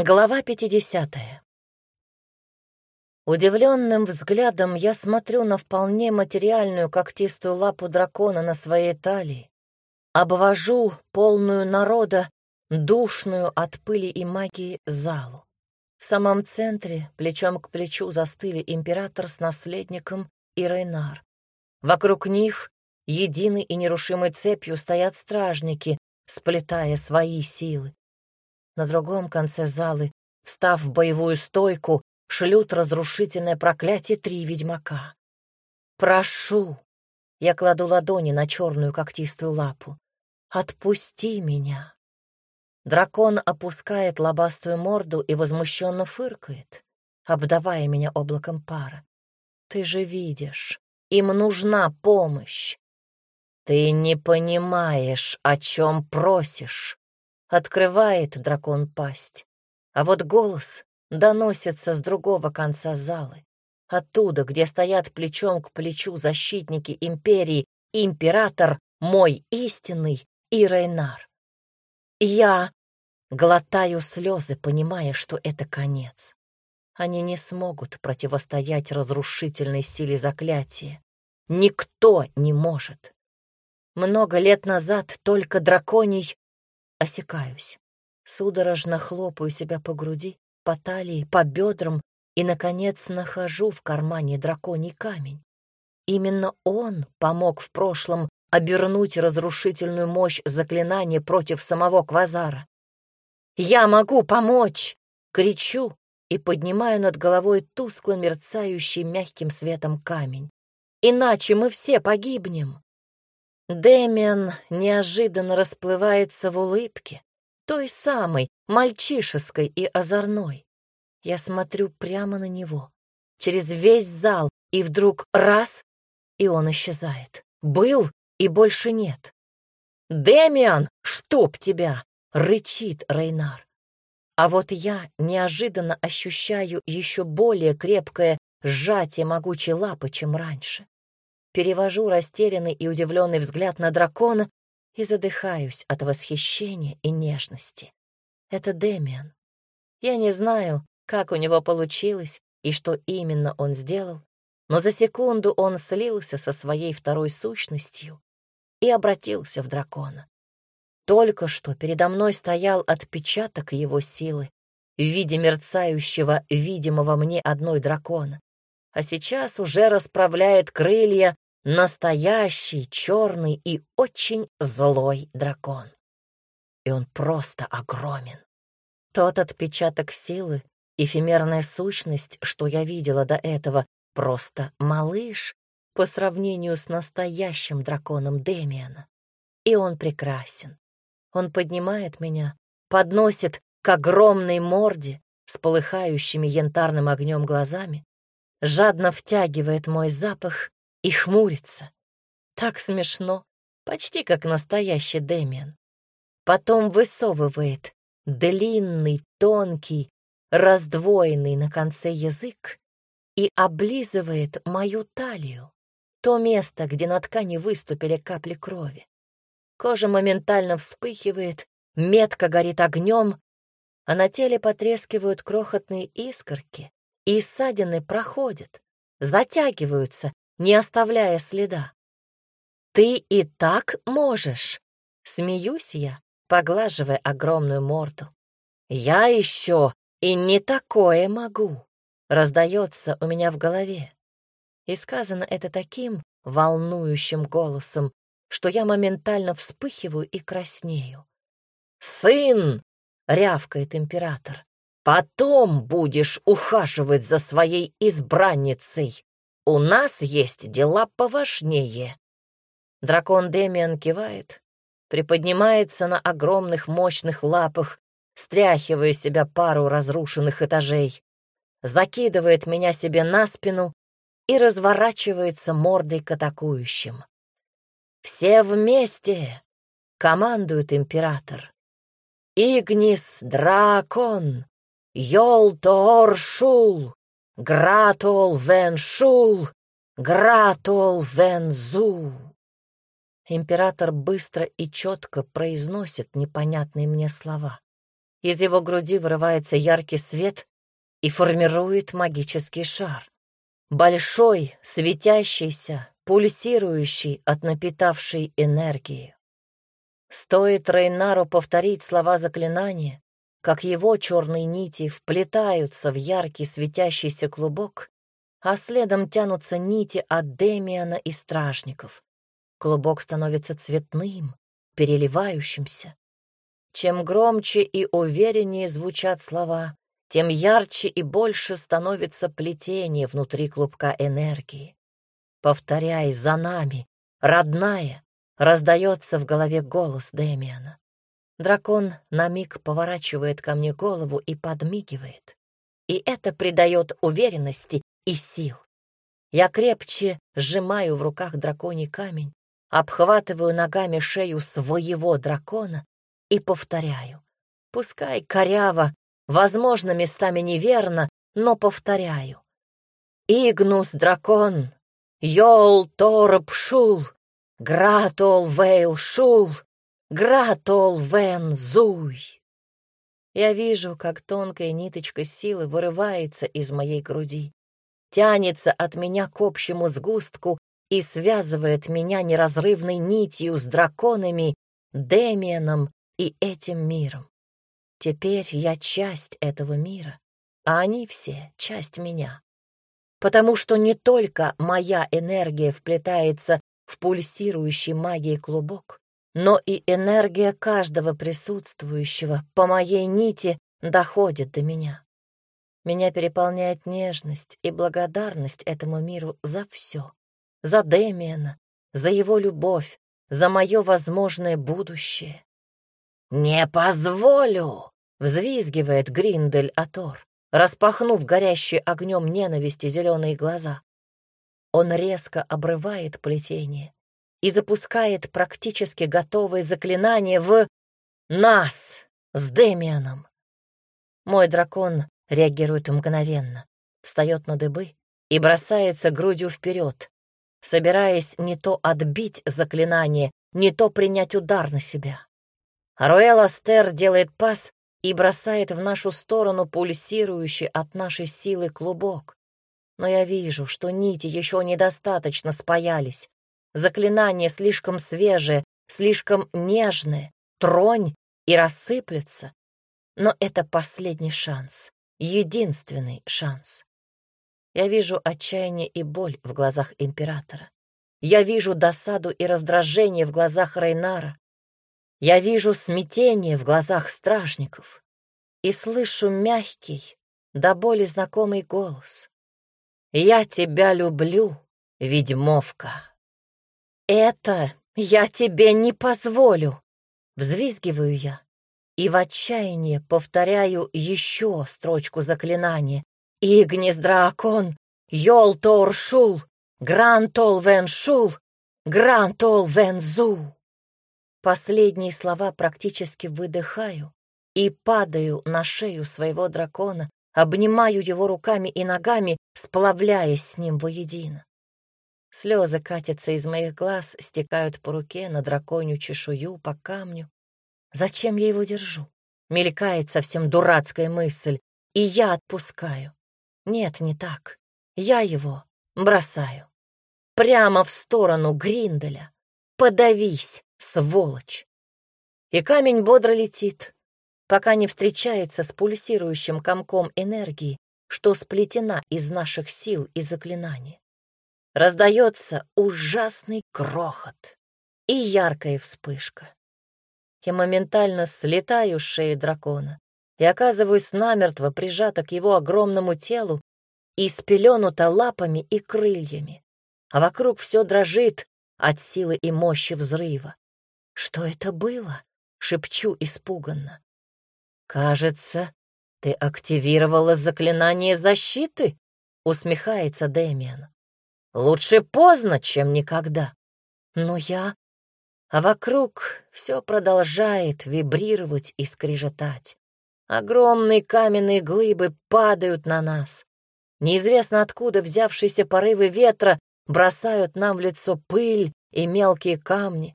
Глава 50. Удивленным взглядом я смотрю на вполне материальную когтистую лапу дракона на своей талии, обвожу полную народа, душную от пыли и магии залу. В самом центре, плечом к плечу, застыли император с наследником и Рейнар. Вокруг них, единой и нерушимой цепью, стоят стражники, сплетая свои силы. На другом конце залы, встав в боевую стойку, шлют разрушительное проклятие три ведьмака. «Прошу!» — я кладу ладони на черную когтистую лапу. «Отпусти меня!» Дракон опускает лобастую морду и возмущенно фыркает, обдавая меня облаком пара. «Ты же видишь, им нужна помощь!» «Ты не понимаешь, о чем просишь!» Открывает дракон пасть. А вот голос доносится с другого конца залы. Оттуда, где стоят плечом к плечу защитники империи, император, мой истинный и Рейнар. Я глотаю слезы, понимая, что это конец. Они не смогут противостоять разрушительной силе заклятия. Никто не может. Много лет назад только драконий Осекаюсь. Судорожно хлопаю себя по груди, по талии, по бедрам и, наконец, нахожу в кармане драконий камень. Именно он помог в прошлом обернуть разрушительную мощь заклинания против самого Квазара. «Я могу помочь!» — кричу и поднимаю над головой тускло мерцающий мягким светом камень. «Иначе мы все погибнем!» Дэмиан неожиданно расплывается в улыбке, той самой, мальчишеской и озорной. Я смотрю прямо на него, через весь зал, и вдруг раз — и он исчезает. Был и больше нет. «Дэмиан, чтоб тебя!» — рычит Рейнар. А вот я неожиданно ощущаю еще более крепкое сжатие могучей лапы, чем раньше перевожу растерянный и удивленный взгляд на дракона и задыхаюсь от восхищения и нежности. Это Демиан. Я не знаю, как у него получилось и что именно он сделал, но за секунду он слился со своей второй сущностью и обратился в дракона. Только что передо мной стоял отпечаток его силы в виде мерцающего, видимого мне одной дракона, а сейчас уже расправляет крылья Настоящий, черный и очень злой дракон. И он просто огромен. Тот отпечаток силы, эфемерная сущность, что я видела до этого, просто малыш по сравнению с настоящим драконом Демиана. И он прекрасен. Он поднимает меня, подносит к огромной морде с полыхающими янтарным огнем глазами, жадно втягивает мой запах и хмурится. Так смешно, почти как настоящий Дэмиан. Потом высовывает длинный, тонкий, раздвоенный на конце язык и облизывает мою талию, то место, где на ткани выступили капли крови. Кожа моментально вспыхивает, метка горит огнем, а на теле потрескивают крохотные искорки, и ссадины проходят, затягиваются, не оставляя следа. «Ты и так можешь!» — смеюсь я, поглаживая огромную морду. «Я еще и не такое могу!» — раздается у меня в голове. И сказано это таким волнующим голосом, что я моментально вспыхиваю и краснею. «Сын!» — рявкает император. «Потом будешь ухаживать за своей избранницей, у нас есть дела поважнее». Дракон Демиан кивает, приподнимается на огромных мощных лапах, стряхивая себя пару разрушенных этажей, закидывает меня себе на спину и разворачивается мордой к атакующим. «Все вместе!» — командует император. «Игнис Дракон! Йолтор Шул!» Гратол вен шул, гратол вен зу. Император быстро и четко произносит непонятные мне слова. Из его груди вырывается яркий свет и формирует магический шар. Большой, светящийся, пульсирующий от напитавшей энергии. Стоит Рейнару повторить слова заклинания, как его черные нити вплетаются в яркий светящийся клубок, а следом тянутся нити от Демиана и стражников. Клубок становится цветным, переливающимся. Чем громче и увереннее звучат слова, тем ярче и больше становится плетение внутри клубка энергии. Повторяй за нами, родная, раздается в голове голос Дэмиана. Дракон на миг поворачивает ко мне голову и подмигивает. И это придает уверенности и сил. Я крепче сжимаю в руках драконий камень, обхватываю ногами шею своего дракона и повторяю. Пускай коряво, возможно, местами неверно, но повторяю. Игнус дракон, Йол Торп Шул, Гратол Вейл Шул, Гратол Вен Зуй. Я вижу, как тонкая ниточка силы вырывается из моей груди, тянется от меня к общему сгустку и связывает меня неразрывной нитью с драконами, Демианом и этим миром. Теперь я часть этого мира, а они все — часть меня. Потому что не только моя энергия вплетается в пульсирующий магией клубок, но и энергия каждого присутствующего по моей нити доходит до меня. Меня переполняет нежность и благодарность этому миру за все. За Демиана, за его любовь, за мое возможное будущее. «Не позволю!» — взвизгивает Гриндель Атор, распахнув горящие огнем ненависти зеленые глаза. Он резко обрывает плетение и запускает практически готовое заклинание в нас с Демианом. Мой дракон реагирует мгновенно, встает на дыбы и бросается грудью вперед, собираясь не то отбить заклинание, не то принять удар на себя. Руэл Астер делает пас и бросает в нашу сторону пульсирующий от нашей силы клубок. Но я вижу, что нити еще недостаточно спаялись. Заклинание слишком свежее, слишком нежное, тронь и рассыплется. Но это последний шанс, единственный шанс. Я вижу отчаяние и боль в глазах императора. Я вижу досаду и раздражение в глазах Рейнара. Я вижу смятение в глазах стражников и слышу мягкий, до боли знакомый голос. «Я тебя люблю, ведьмовка!» «Это я тебе не позволю!» Взвизгиваю я и в отчаянии повторяю еще строчку заклинания. «Игнис дракон, Йол Торшул, Грантол Веншул, Грантол Вензу!» Последние слова практически выдыхаю и падаю на шею своего дракона, обнимаю его руками и ногами, сплавляясь с ним воедино. Слезы катятся из моих глаз, стекают по руке, на драконью чешую, по камню. Зачем я его держу? Мелькает совсем дурацкая мысль, и я отпускаю. Нет, не так. Я его бросаю. Прямо в сторону Гринделя. Подавись, сволочь. И камень бодро летит, пока не встречается с пульсирующим комком энергии, что сплетена из наших сил и заклинаний. Раздается ужасный крохот и яркая вспышка. Я моментально слетаю с шеи дракона и оказываюсь намертво прижата к его огромному телу и спеленута лапами и крыльями, а вокруг все дрожит от силы и мощи взрыва. «Что это было?» — шепчу испуганно. «Кажется, ты активировала заклинание защиты?» — усмехается Дэмиан. «Лучше поздно, чем никогда». «Но я...» А вокруг все продолжает вибрировать и скрежетать. Огромные каменные глыбы падают на нас. Неизвестно откуда взявшиеся порывы ветра бросают нам в лицо пыль и мелкие камни.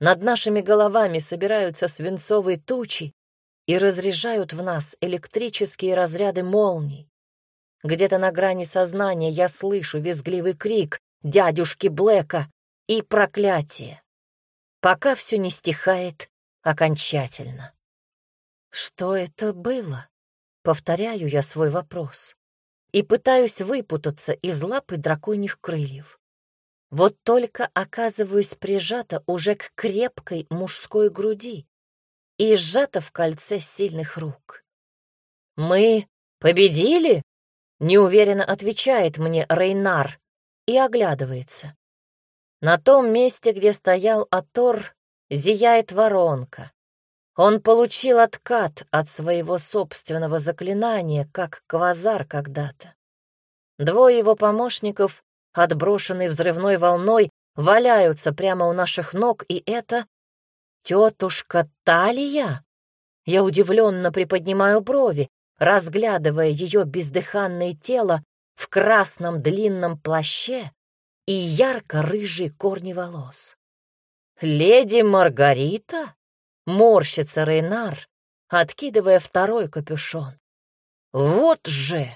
Над нашими головами собираются свинцовые тучи, и разряжают в нас электрические разряды молний. Где-то на грани сознания я слышу визгливый крик дядюшки Блэка и проклятие. Пока все не стихает окончательно. Что это было? Повторяю я свой вопрос и пытаюсь выпутаться из лапы драконьих крыльев. Вот только оказываюсь прижата уже к крепкой мужской груди и сжата в кольце сильных рук. «Мы победили?» — неуверенно отвечает мне Рейнар и оглядывается. На том месте, где стоял Атор, зияет воронка. Он получил откат от своего собственного заклинания, как квазар когда-то. Двое его помощников, отброшенные взрывной волной, валяются прямо у наших ног, и это тетушка Талия? Я удивленно приподнимаю брови, разглядывая ее бездыханное тело в красном длинном плаще и ярко-рыжие корни волос. «Леди Маргарита?» Морщится Рейнар, откидывая второй капюшон. Вот же!